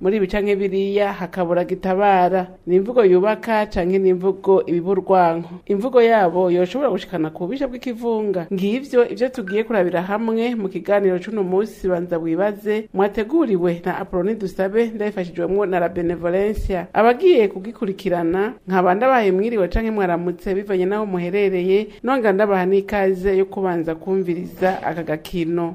muri ibi canke biriya hakabura gitabara ni imvugo yubaka canke ni imvugo ibiba imvugo yabo yoshobora gushikana ku bubisha bw'ikivunga ngivyo ivyo tugiye kurabira hamwe mu kiganiro c'uno munsi banza wibaze mwateguriwe na Apoloni Dusabe ndabifashijwemwo na la Benevolencia abagiye kugikurikirana nkaba ndabaye mwiriwe canke mwaramutse bivanye naho muherereye nonga ndabaha n'ikaze yo kubanza kumviriza gusiga aka gakino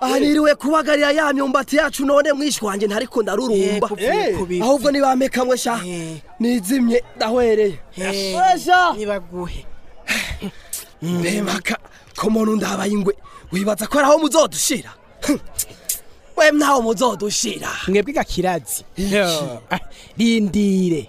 ahaniriwe kubagarira ya myumbati yacu none mwishwanjye ntariko ndarurumba eh, ahubwo nibampe kamwe sha eh. nizimye ndahwereye eh. nibaguhe mbemaka ko muntu ndabaye ingwe wibaza ko araho muzodushira hm. we ntaho muzodushira mwebwe gakirazi ah, rindire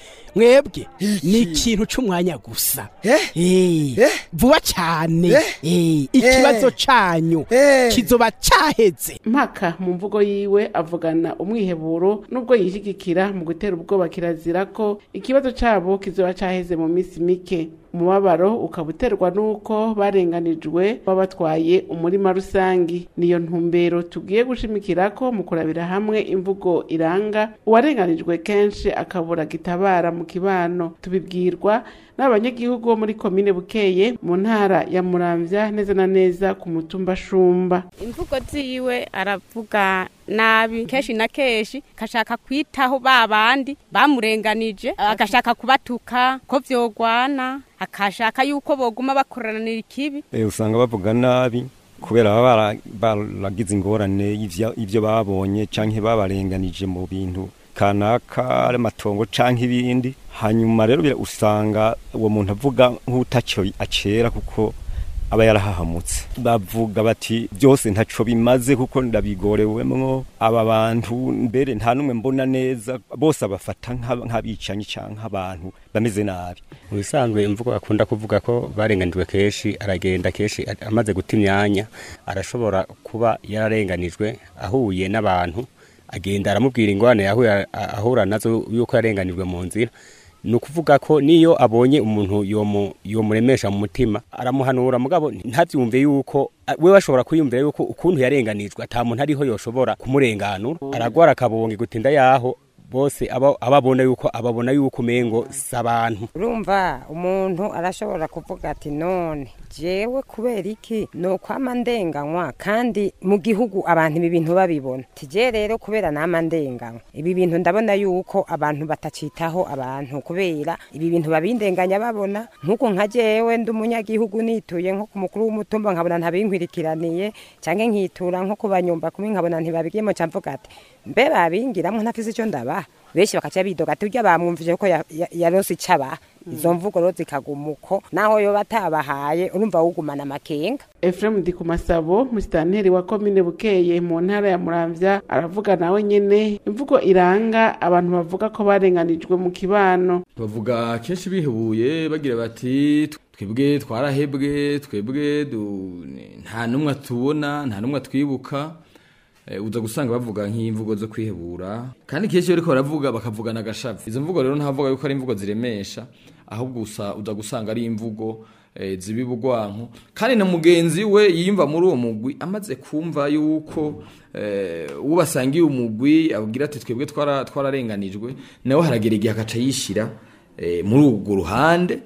mwebwe ni ikintu cy'umwanya gusa eh? Eh. Eh? vuba cyane ikibazo cyanyu kizoba cyahetse mpaka mu mvugo yiwe avugana umwiheburo nubwo yishyigikira mu gutera ubwoba kirazira ko ikibazo cyabo kizoba cyaheze mu minsi mike umubabaro ukaba uterwa n'uko barenganijwe babatwaye umurima rusange niyo ntumbero tugiye gushimikira ko mu kurabira hamwe imvugo iranga uwarenganijwe kenshi akabura gitabara mu mu kibano tubibwirwa n'abanyagihugu bo muri komine bukeye mu ntara ya murambya neza na neza ku mutumba shumba imvugo ziwe aravuga nabi kenshi na kenshi kashaka kwitaho babandi bamurenganije agashaka kubatuka ko byogwana akashaka yuko boguma bakoranira ikibi eh, usanga bavuga nabi kubera baba baragize ingorane y'ibyo babonye canke babarenganije mu bintu kanaka ari amatongo cyangwa ibindi hanyuma rero usanga uwo muntu avuga nk'utacyo akera kuko aba yarahahamutse bavuga bati byose ntacyo bimaze kuko ndabigorewemwo aba bantu mbere nta n'umwe mbona neza bose abafata nk'abicanyi cyangwa nk'abantu bameze nabi mu bisanzwe imvugo akunda kuvuga ko barenganijwe kenshi aragenda kenshi amaze guta imyanya arashobora kuba yararenganijwe ahuye n'abantu agenda aramubwira yahuye ahura nazo yuko yarenganijwe mu nzira ni ukuvuga ko niyo abonye umuntu yomuremesha mu mutima aramuhanura mugabo ntabyumve yuko we bashobora kwiyumvira yuko ukuntu yarenganijwe ata ariho yoshobora kumurenganura aragwara akabonga gutinda yaho bose ababona yuko ababona yuko umengo si abantu urumva umuntu arashobora kuvuga ati none jewe kubera iki ni ukwama ndenganywa kandi mu gihugu abantu ibi bintu babibona tujye rero kubera nama ndenganywa ibi bintu ndabona yuko abantu batacitaho abantu kubera ibi bintu babindenganya babona nk'uko nka jewe ndi umunyagihugu nituye nko ku mukuru w'umutumba nkabona ntabinkwirikiraniye cyangwa nkitura nko ku banyumba kumwe nkabona ntibabigiyemo cyamvuga ati mbe babingiramo ntafise icyo ndabaha benshi bakaca bidoga turya bamwumvije ko yarose icaba mm. izo mvugo rero zikaguma uko naho yo batabahaye urumva wugumana amakenga Efrem ndi ku masabo musitanteri wa komine bukeye mu ntara ya muramvya aravuga nawe nyine imvugo iranga abantu bavuga ko barenganijwe mu kibano bavuga kenshi bihuye bagira bati twebwe twarahebwe twebwe nta numwe tubona nta numwe twibuka Eh, uza gusanga bavuga nk'imvugo zo kwihebura kandi kenshi iyo ariko baravuga bakavugana agashavu izo mvugo rero ntavuga yuko ari imvugo ziremesha ahubwo gusa uza gusanga ari imvugo eh, ziba ibugwanko kandi na mugenzi we yiyumva muri uwo mugwi amaze kumva yuko eh, uwo basangiye umugwi abwira ati twebwe twararenganijwe nawe haragera igihe agaca yishyira muri urwo ruhande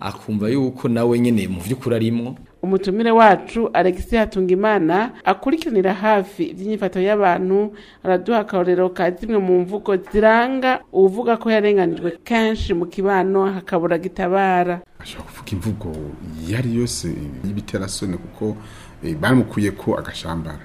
akumva yuko nawe nyine mu by'ukuri arimwo umutumire wacu Alexis Hatungimana akurikiranira hafi iby'inyifato y'abantu araduha akarorero ka zimwe mu mvugo ziranga uvuga ko yarenganijwe kenshi mu kibano hakabura gitabara ashobora kuvuga imvugo yari yose y'ibiterasoni kuko eh, bamukuye ko agashambara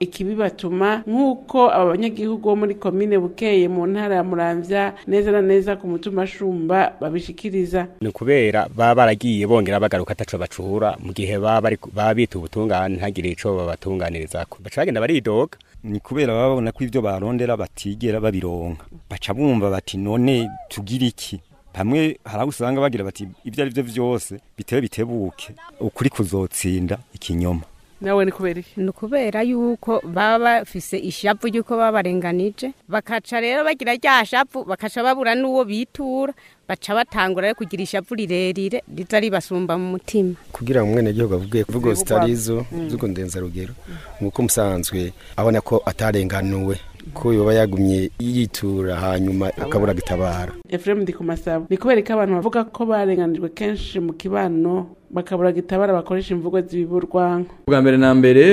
ikibibatuma nk'uko aba banyagihugu bo muri komine bukeye mu ntara ya muramvya neza na neza ku mutuma shumba babishikiriza ni kubera baba baragiye bongera bagaruka ataco bacuhura mu gihe baba bita ubutungane ntagire ico babatunganirizako baca bagenda baridoga ni kubera baba babona ko ivyo barondera batigera babironka baca bumva bati none tugire iki hamwe hari aho usanga bagira bati ibyo ari byo byose bitewe bitebuke ukuri kuzotsinda ikinyoma nawe ni kubera iki ni ukubera yuko baba bafise ishapu y'uko babarenganije bakaca rero bagira rya shapu bakaca babura n'uwo bitura baca batangura kugira ishapu rirerire ritari basumba mu mutima kugira ngo umwene gihugu avuge kuvuga zitari izo mm. z'urugendo rugero nk'uko musanzwe abona ko atarenganuwe ko yoba yagumye yitura hanyuma akabura gutabara efuremu ndi ku masabo ni kubera abantu bavuga ko barenganijwe kenshi mu kibano bakabura gitabara bakoresha imvugo z'ibiburwanka bwa mbere na mbere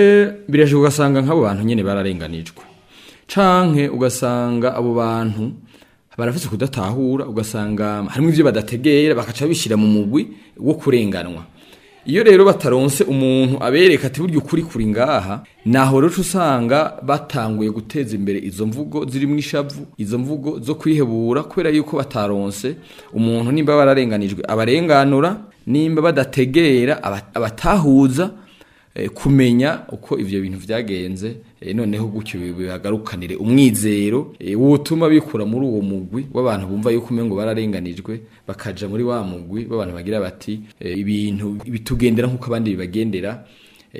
birashoboka ugasanga nk'abo bantu nyine bararenganijwe canke ugasanga abo bantu barafise kudatahura ugasanga harimo ibyo badategera bakaca babishyira mu mugwi wo kurenganwa iyo rero bataronse umuntu abereka ati buryo ukuri kuri ngaha naho rero usanga batanguye guteza imbere izo mvugo ziri mu ishavu izo mvugo zo kwihebura kubera yuko bataronse umuntu nimba bararenganijwe abarenganura nimba badategera abatahuza eh, kumenya uko ibyo bintu byagenze Eh, noneho gutyo bihagarukanire umwizero eh, wutuma bikura muri uwo mugwi w'abantu bumva yuko ngo bararenganijwe bakaja muri wa mugwi b'abantu bagira bati eh, ibintu bitugendera nk'uko abandi bibagendera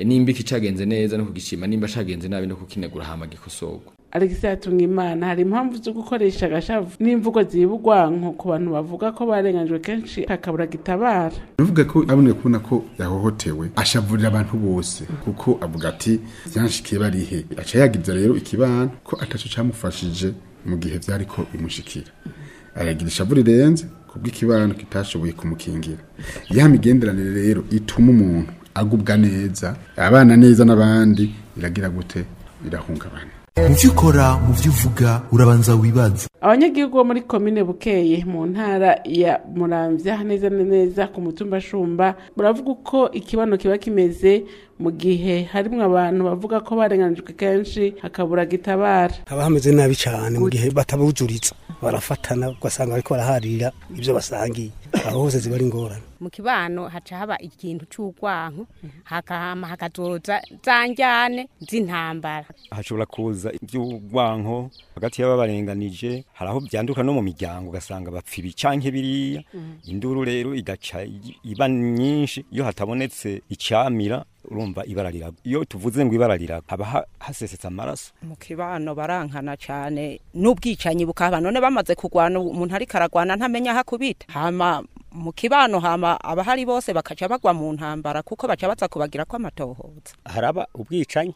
nimba iki cagenze neza no kugishima nimba cagenze nabi no kukinegura hama gikosorwa Alexis Imana hari impamvu zo gukoresha agashavu n'imvugo zibugwanko ku bantu bavuga ko barenganjwe kenshi akabura gitabara bivuga ko abone kubona ko yahohotewe ashavurira abantu bose kuko avuga ati byanshikiye barihe aca yagiza rero ikibano ko ataco camufashije mu gihe byari ko bimushikira aragira ishavu rirenze kubw'ikibano kitashoboye kumukingira ya migenderanire rero ituma umuntu agubwa neza abana neza n'abandi iragira gute irahungabana mu byo ukora mu byo uvuga urabanza wibanze abanyagihugu bo muri komine bukeye mu ntara ya muramvya neza neza ku mutumba shumba baravuga uko ikibano kiba kimeze mu gihe harimo abantu bavuga ko barenganijwe kenshi hakabura gitabara haba hameze nabi cyane mu gihe batabujuritse barafatana ugasanga bariko baraharira ibyo basangiye aho hose ziba ari ingorane mu kibano haca haba ikintu cy'urwanko hakahama hakazoza za njyane z'intambara hashobora kuza guhuza iby'urwanko hagati y'ababarenganije hari aho byanduka no mu miryango ugasanga bapfa ibi cyangwa biriya mm. induru rero igaca iba nyinshi iyo hatabonetse icyamira urumva ibara riraga iyo tuvuze ngo ibara riraga haba hasesetse amaraso mu kibano barankana cyane n'ubwicanyi bukaba none bamaze kurwana umuntu ariko aragwana ntamenya aho akubita hama mu kibano hama abahari bose bakaca bagwa mu ntambara kuko baca baza kubagira ko amatohoza haraba ubwicanyi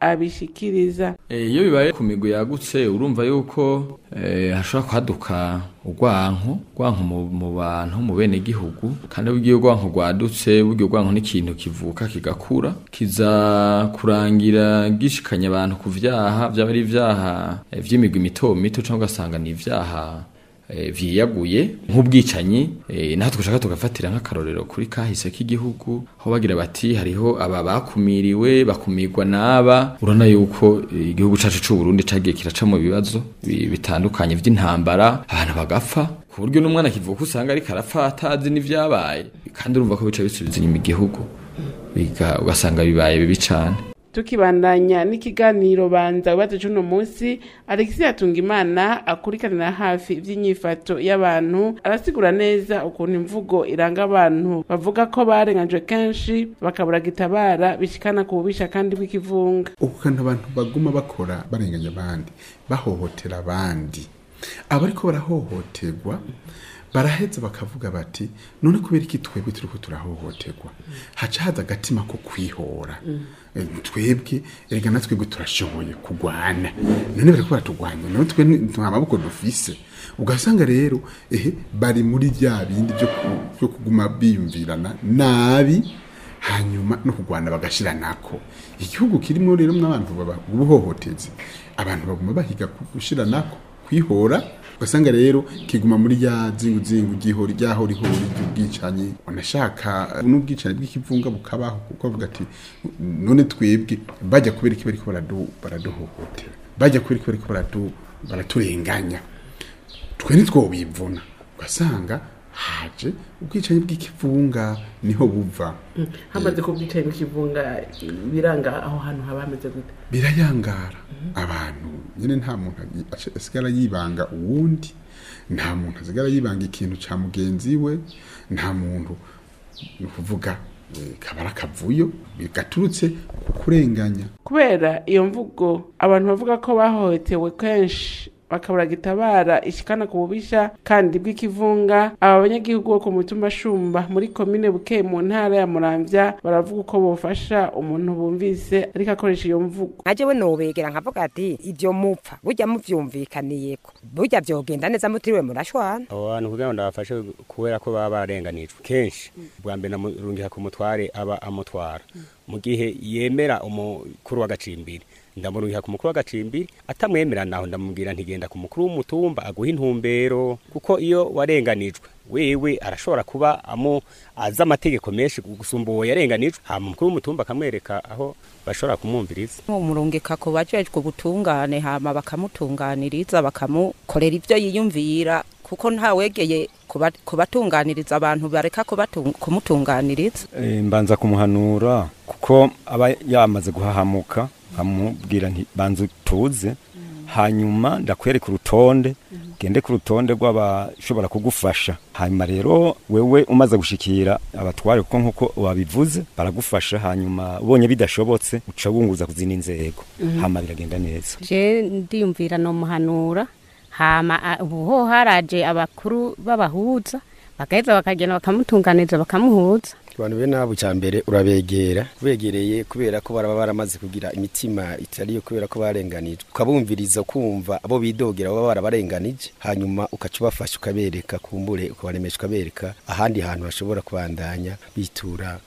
abishikiriza eh, iyo bibaye ku migwi yagutse urumva yuko eh, hashobora kwaduka urwanko urwanko mu bantu mu bene gihugu kandi buryo urwanko rwadutse buryo urwanko n'ikintu kivuka kigakura kiza kurangira gishikanye abantu ku byaha byaba ari ibyaha by'imigwi eh, mito mito cyangwa ugasanga ni ibyaha Eh, vyiyaguye nk'ubwicanyi eh, natwe dushaka tugafatira nk'akarorero kuri kahise k'igihugu aho bagira bati hariho aba bakumiriwe bakumirwa n'aba urabona yuko eh, igihugu cyacu cy'u Burundi cyagiye kiraca mu bibazo bitandukanye by'intambara abantu bagapfa ku buryo n'umwana kivuka usanga ariko arapfa atazi n'ivyabaye kandi urumva ko bica bisubiza inyuma igihugu ugasanga bibaye bibi cyane tukibandanya n'ikiganiro banza wibaza cy'uno munsi alexis hatungimana akurikiranira hafi iby'inyifato y'abantu arasigura neza ukuntu imvugo iranga abantu bavuga ko barenganyijwe kenshi bakabura gitabara bishyikana ku bubisha kandi bw'ikivunga ukuntu abantu baguma bakora barenganya abandi bahohotera abandi abariko barahohoterwa baraheza bakavuga bati none kubera iki twebwe turiko turahohoterwa haca haza agatima ko kwihora mm. Eh, twebwe erega natwe turashoboye kurwana none bari kuba turwanya nawe twe nta maboko dufise ugasanga rero ehe bari muri bya bindi byo kuguma biyumvirana nabi hanyuma no kurwana bagashyira nako igihugu kirimo rero n'abantu babuhohoteze abantu baguma bahiga gushyira nako kwihora ugasanga rero kiguma muri rya zinguzingu gihora ryahorihori ry'ubwicanyi n'ubwicanyi bw'ikivunga bukabaho kuko avuga ati none twebwe bajya kubera iki bariko baraduhohotera bajya kubera iki bariko baraturenganya twe ntitwo bivuna ugasanga haje ubwicanyi bw'ikivunga niho buva mm. hamaze ko ubwicanyi bw'ikivunga biranga aho hantu haba hameze gute birayangara abantu nyine nta muntu asigara yibanga uwundi nta muntu asigara yibanga ikintu cya mugenzi we nta muntu ni ukuvuga eh, kabara kavuyo bigaturutse ku kurenganya kubera iyo mvugo abantu bavuga ko bahohotewe kenshi bakabura gitabara ishikana ku bubisha kandi bw'ikivunga aba banyagihugu bo ku mutumba shumba muri komine buke mu ntara ya muramvya baravuga uko bufasha umuntu bumvise ariko akoresha iyo mvugo nkajewe nobegera nkavuga ati ivyo mupfa burya muvyumvikaniyeko burya vyogenda neza mutiriwe murashwana abo bantu kugira ngo ndabafashe kubera ko baba barenganijwe kenshi bwa mbere namurungiha ku mutware aba amutwara mm. mu gihe yemera umukuru w'agacimbiri ndabona ku mukuru w'agacimbiri atamwemera naho ndamubwira ntigenda ku mukuru w'umutumba aguha intumbero kuko iyo warenganijwe wewe arashobora kuba amu azi amategeko menshi gusumba uwo yarenganijwe hanyuma mukuru w'umutumba akamwereka aho bashobora kumwumviriza umurungika ko bajejwe ubutungane hama bakamutunganiriza bakamukorera ibyo yiyumvira kuko ntawegeye kubatunganiriza abantu bareka kumutunganiriza eh, mbanza kumuhanura kuko aba yamaze guhahamuka nkamubwira banza utuze mm. hanyuma ndakwereka urutonde ugende ku rutonde rw'abashobora kugufasha hanyuma rero wewe umaze gushikira abatware kuko nk'uko wabivuze baragufasha hanyuma ubonye bidashobotse uca wunguza ku zindi nzego mm-hmm. hanyuma biragenda neza ndiyumvira ni umuhanura ubu ho haraje abakuru b'abahuza bagaheza bakagenda bakamutunganiza bakamuhuza abantu be nabo cya mbere urabegera ubegereye kubera ko baraba baramaze kugira imitima itari yo kubera ko barenganije ukabumviriza kumva abo bidogera baba barabarenganije hanyuma ukaca ubafasha ukabereka kumbure ukabaremesha ukabereka ahandi hantu hashobora kubandanya bitura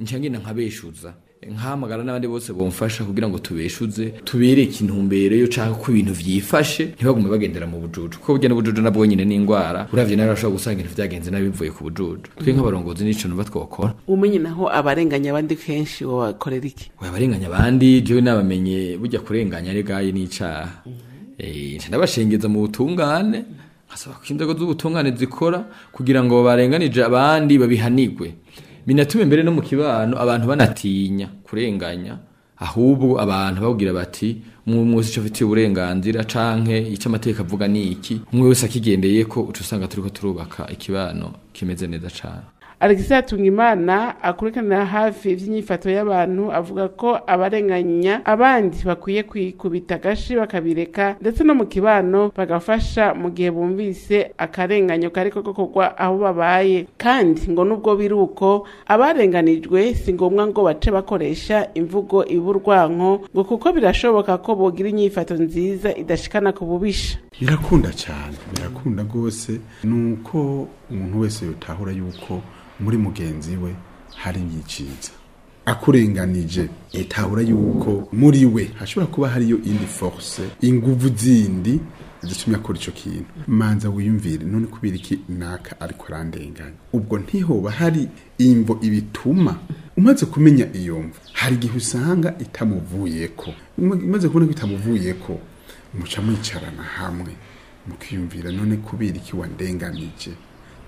njangira nkabeshuza nkahamagara n'abandi bose bamufasha kugira ngo tubeshuze tubereke intumbero yo ushaka ko ibintu byifashe ntibagume bagendera mu bujuju kuko burya n'ubujuju nabwo nyine ni indwara urabye nawe urashobora gusanga ibintu byagenze nabi bivuye ku bujuju twe nk'abarongozi n'icyo numva twakora umenye naho abarenganya abandi kenshi wakorera iki abarenganya abandi jewe nabamenye bujya kurenganya regaye n'icaha mhm. eh, ndabashingiza mu butungane nkasaba ko inzego z'ubutungane zikora kugira ngo barenganije abandi babihanigwe binatume imbere no mu kibano abantu banatinya kurenganya ahubwo abantu babwira bati umwe wese icyo afitiye uburenganzira canke icyo amateka avuga ni iki umwe wese akigendeye ko uca usanga turiko turubaka ikibano kimeze neza cane Alexis Hatungimana akurikiranira hafi iby'inyifato y'abantu avuga ko abarenganya abandi bakwiye kwikubita agashi bakabireka ndetse no mu kibano bagafasha mu gihe bumvise akarenganyo kari ko kogwa aho babaye kandi ngo nubwo biri uko abarenganijwe si ngombwa ngo bace bakoresha imvugo iburwanko ngo kuko birashoboka ko bogira inyifato nziza idashikana ku bubisha birakunda cyane birakunda rwose ni uko umuntu wese yutahura yuko muri mugenzi we hari inyikiriza akurenganije yitahura yuko muri we hashobora kuba hariyo indi force ingufu zindi zitumye akora icyo kintu manza wiyumvire none kubera iki naka ariko arandenganya ubwo ntihoba hari imvo ibituma umaze kumenya iyo mvo hari igihe usanga itamuvuye itamuvuyeko umaze kubona ko itamuvuyeko muca mwicarana hamwe mukiyumvira none kubera iki wandenganije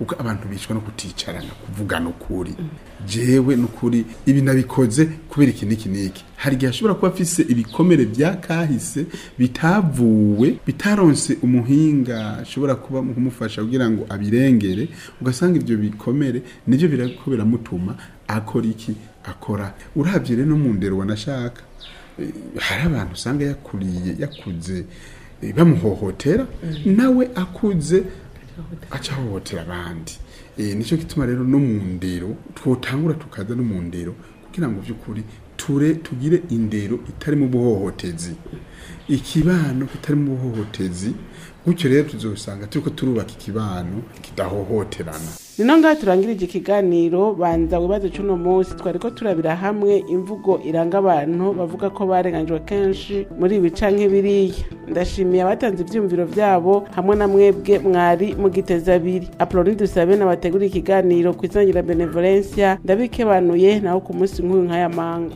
uko abantu bicwa no kuticarana kuvugana ukuri jyewe n'ukuri ibi nabikoze kubera iki n'iki n'iki hari igihe ashobora kuba afise ibikomere bya kahise bitavuwe bitaronse umuhinga ashobora kuba mu kumufasha kugira ngo abirengere ugasanga ibyo bikomere nibyo birako biramutuma akora iki akora uravye no mu ndero wanashaka hari abantu usanga yakuriye yakuze eh, bamuhohotera mm. nawe akuze aca ahohotera abandi eh, nicyo gituma rero no mu ndero twotangura tukaza no mu ndero kugira ngo by'ukuri ture tugire indero itarimo ubuhohotezi ikibano kitarimo ubuhohotezi gutyo rero tuzabisanga turi ko turubaka ikibano kidahohoterana ni na ngaha iki kiganiro banza wibaze cy'uno munsi twari ko turabira hamwe imvugo iranga abantu bavuga ko barenganyijwe kenshi muri ibi canke biriya ndashimiye abatanze ivyumviro vyabo hamwe na mwebwe mwari mugiteza abiri aproni dusabe nabategura ikiganiro kwizangira benevolencia ndabikebanuye naho ku munsi nk'uyu nk'aya manga